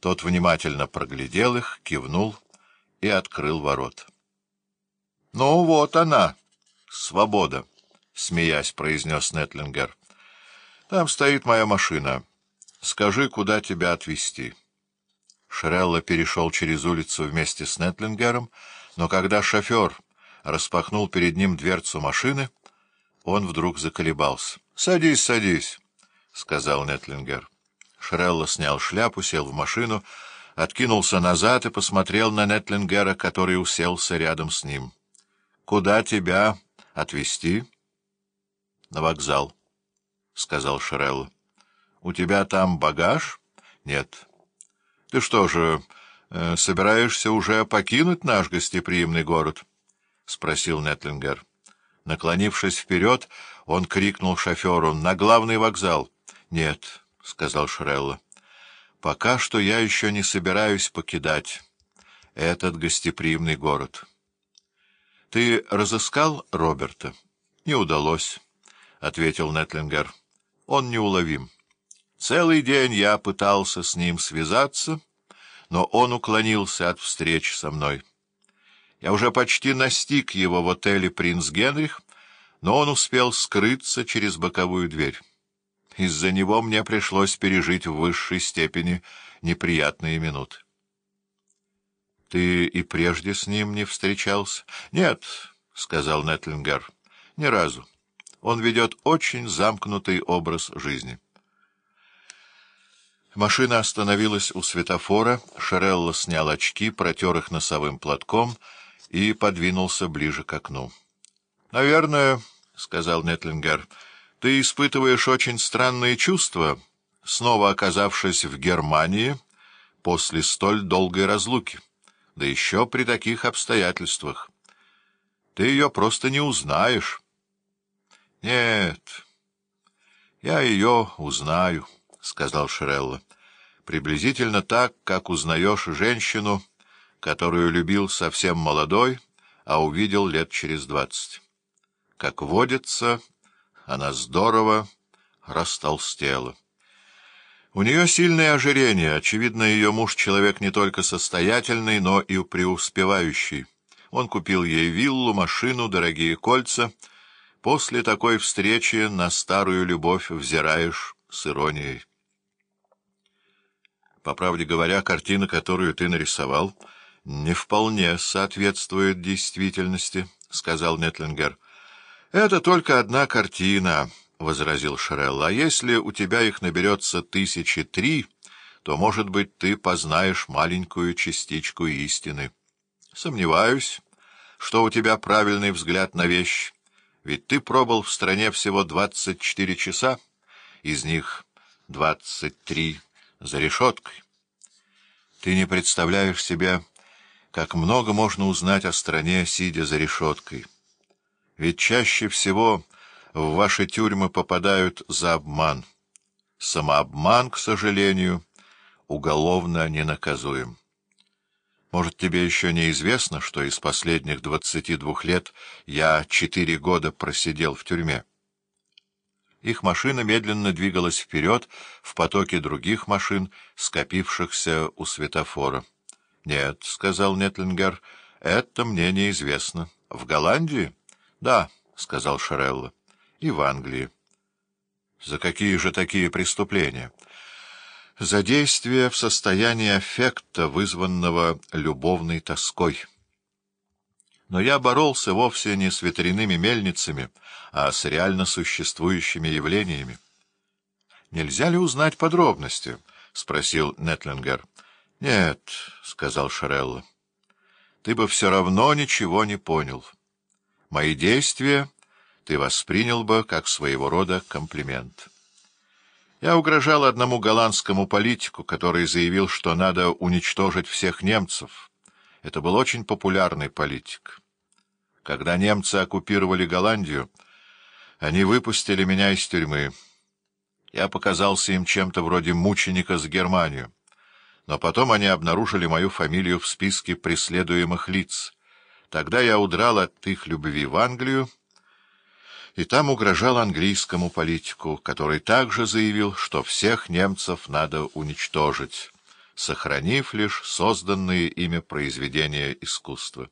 Тот внимательно проглядел их, кивнул и открыл ворот. — Ну, вот она, свобода, — смеясь произнес Нетлингер. — Там стоит моя машина. Скажи, куда тебя отвезти. Шрелла перешел через улицу вместе с Нетлингером, но когда шофер распахнул перед ним дверцу машины, он вдруг заколебался. — Садись, садись, — сказал Нетлингер. Шрелла снял шляпу, сел в машину, откинулся назад и посмотрел на Нетлингера, который уселся рядом с ним. — Куда тебя отвезти? — На вокзал, — сказал Шрелла. — У тебя там багаж? — Нет. — Ты что же, э, собираешься уже покинуть наш гостеприимный город? — спросил Нетлингер. Наклонившись вперед, он крикнул шоферу «На главный вокзал!» «Нет», — сказал Шрелла, — «пока что я еще не собираюсь покидать этот гостеприимный город». «Ты разыскал Роберта?» «Не удалось», — ответил Нетлингер. «Он неуловим. Целый день я пытался с ним связаться, но он уклонился от встреч со мной». Я уже почти настиг его в отеле «Принц Генрих», но он успел скрыться через боковую дверь. Из-за него мне пришлось пережить в высшей степени неприятные минуты. — Ты и прежде с ним не встречался? — Нет, — сказал Нетлингер, — ни разу. Он ведет очень замкнутый образ жизни. Машина остановилась у светофора, Шерелла снял очки, протер их носовым платком — и подвинулся ближе к окну. — Наверное, — сказал Нетлингер, — ты испытываешь очень странные чувства, снова оказавшись в Германии после столь долгой разлуки, да еще при таких обстоятельствах. Ты ее просто не узнаешь. — Нет, я ее узнаю, — сказал Шрелла, — приблизительно так, как узнаешь женщину, которую любил совсем молодой, а увидел лет через двадцать. Как водится, она здорово растолстела. У нее сильное ожирение, очевидно, ее муж человек не только состоятельный, но и преуспевающий. Он купил ей виллу, машину, дорогие кольца. После такой встречи на старую любовь взираешь с иронией. По правде говоря, картина, которую ты нарисовал —— Не вполне соответствует действительности, — сказал Нетлингер. — Это только одна картина, — возразил Шрелл. — А если у тебя их наберется тысячи три, то, может быть, ты познаешь маленькую частичку истины. Сомневаюсь, что у тебя правильный взгляд на вещь, ведь ты пробыл в стране всего двадцать четыре часа, из них двадцать три за решеткой. Ты не представляешь себе как много можно узнать о стране, сидя за решеткой. Ведь чаще всего в ваши тюрьмы попадают за обман. Самообман, к сожалению, уголовно не наказуем. Может, тебе еще неизвестно, что из последних двадцати двух лет я четыре года просидел в тюрьме? Их машина медленно двигалась вперед в потоке других машин, скопившихся у светофора. — Нет, — сказал Нетлингер, — это мне неизвестно. — В Голландии? — Да, — сказал Шарелло. — И в Англии. — За какие же такие преступления? — За действия в состоянии аффекта, вызванного любовной тоской. Но я боролся вовсе не с ветряными мельницами, а с реально существующими явлениями. — Нельзя ли узнать подробности? — спросил Нетлингер. —— Нет, — сказал Шарелло, — ты бы все равно ничего не понял. Мои действия ты воспринял бы как своего рода комплимент. Я угрожал одному голландскому политику, который заявил, что надо уничтожить всех немцев. Это был очень популярный политик. Когда немцы оккупировали Голландию, они выпустили меня из тюрьмы. Я показался им чем-то вроде мученика с Германию но потом они обнаружили мою фамилию в списке преследуемых лиц. Тогда я удрал от их любви в Англию, и там угрожал английскому политику, который также заявил, что всех немцев надо уничтожить. сохранив лишь созданные ими произведения искусства.